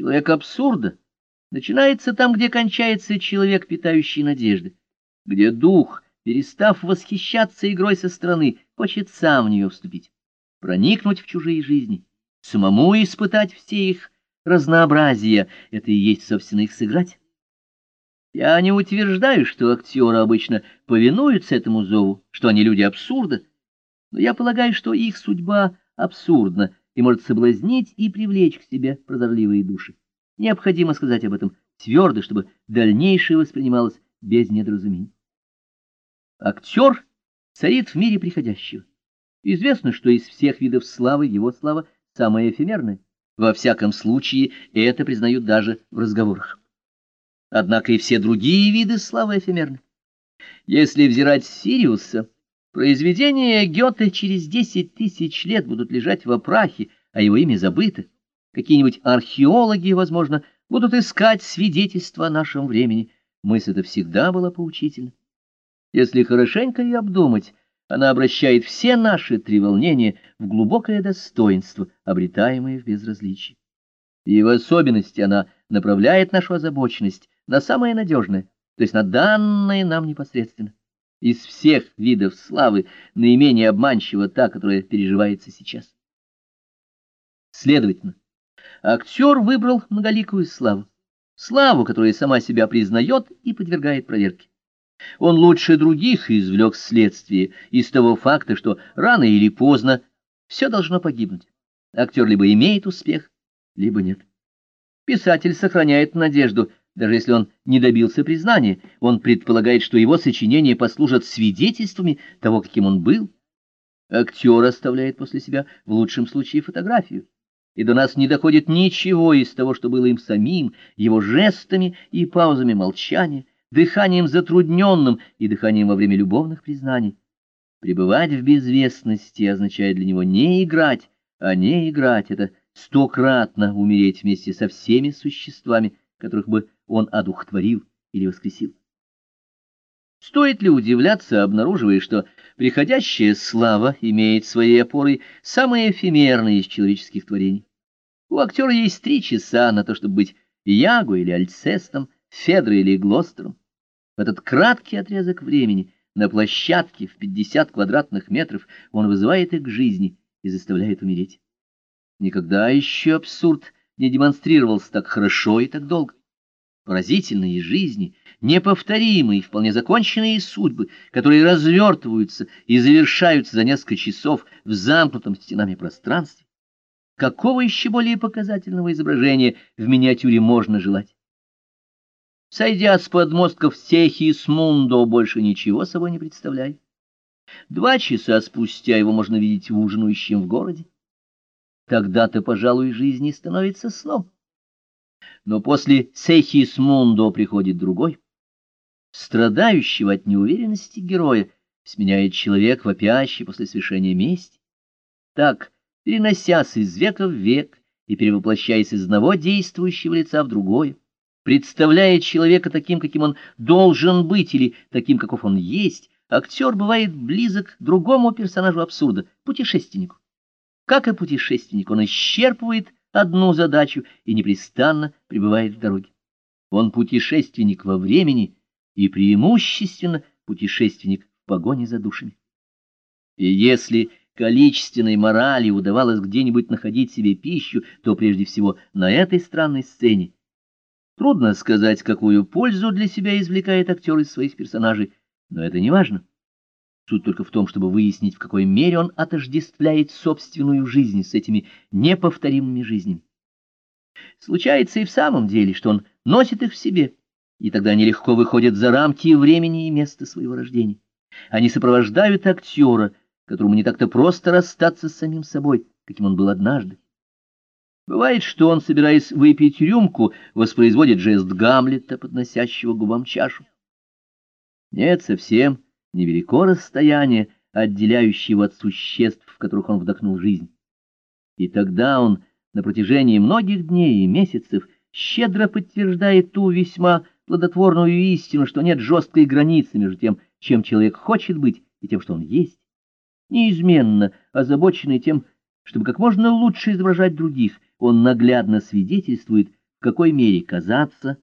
Человек абсурда. Начинается там, где кончается человек, питающий надежды, где дух, перестав восхищаться игрой со стороны, хочет сам в нее вступить, проникнуть в чужие жизни, самому испытать все их разнообразия, это и есть, собственно, их сыграть. Я не утверждаю, что актеры обычно повинуются этому зову, что они люди абсурда, но я полагаю, что их судьба абсурдна и может соблазнить и привлечь к себе прозорливые души. Необходимо сказать об этом твердо, чтобы дальнейшее воспринималось без недоразумений. Актер царит в мире приходящего. Известно, что из всех видов славы его слава самая эфемерная. Во всяком случае, это признают даже в разговорах. Однако и все другие виды славы эфемерны. Если взирать Сириуса, произведения Гёте через десять тысяч лет будут лежать в прахе, а его имя забыто. Какие-нибудь археологи, возможно, будут искать свидетельства о нашем времени. Мысль эта всегда была поучительна. Если хорошенько ее обдумать, она обращает все наши треволнения в глубокое достоинство, обретаемое в безразличии. И в особенности она направляет нашу озабоченность на самое надежное, то есть на данное нам непосредственно. Из всех видов славы наименее обманчива та, которая переживается сейчас. Следовательно, актер выбрал многоликую славу, славу, которая сама себя признает и подвергает проверке. Он лучше других извлек следствие из того факта, что рано или поздно все должно погибнуть. Актер либо имеет успех, либо нет. Писатель сохраняет надежду, даже если он не добился признания, он предполагает, что его сочинения послужат свидетельствами того, каким он был. Актер оставляет после себя в лучшем случае фотографию, и до нас не доходит ничего из того, что было им самим, его жестами и паузами молчания, дыханием затрудненным и дыханием во время любовных признаний. Пребывать в безвестности означает для него не играть, а не играть — это стократно умереть вместе со всеми существами, которых бы он одухотворил или воскресил. Стоит ли удивляться, обнаруживая, что приходящая слава имеет своей опорой самые эфемерные из человеческих творений? У актера есть три часа на то, чтобы быть Яго или Альцестом, Федрой или Глостером. В этот краткий отрезок времени на площадке в 50 квадратных метров он вызывает их к жизни и заставляет умереть. Никогда еще абсурд не демонстрировался так хорошо и так долго. Поразительные жизни, неповторимые, вполне законченные судьбы, которые развертываются и завершаются за несколько часов в замкнутом стенами пространстве. Какого еще более показательного изображения в миниатюре можно желать? Сойдя с подмостков Сехисмундо, больше ничего собой не представляет. Два часа спустя его можно видеть ужинающим в городе. Тогда-то, пожалуй, жизни становится сном. Но после Сехисмундо приходит другой. Страдающего от неуверенности героя сменяет человек, вопящий после свершения мести. Так, переносясь из века в век и перевоплощаясь из одного действующего лица в другое, представляя человека таким, каким он должен быть, или таким, каков он есть, актер бывает близок другому персонажу абсурда — путешественнику. Как и путешественник, он исчерпывает одну задачу и непрестанно пребывает в дороге. Он путешественник во времени и преимущественно путешественник в погоне за душами. И если количественной морали удавалось где-нибудь находить себе пищу, то прежде всего на этой странной сцене, Трудно сказать, какую пользу для себя извлекает актер из своих персонажей, но это не важно. Суть только в том, чтобы выяснить, в какой мере он отождествляет собственную жизнь с этими неповторимыми жизнями. Случается и в самом деле, что он носит их в себе, и тогда они легко выходят за рамки времени и места своего рождения. Они сопровождают актера, которому не так-то просто расстаться с самим собой, каким он был однажды. Бывает, что он, собираясь выпить рюмку, воспроизводит жест Гамлета, подносящего губам чашу. Нет, совсем невелико расстояние, отделяющее его от существ, в которых он вдохнул жизнь. И тогда он на протяжении многих дней и месяцев щедро подтверждает ту весьма плодотворную истину, что нет жесткой границы между тем, чем человек хочет быть, и тем, что он есть. Неизменно озабоченный тем, чтобы как можно лучше изображать других, он наглядно свидетельствует в какой мере казаться,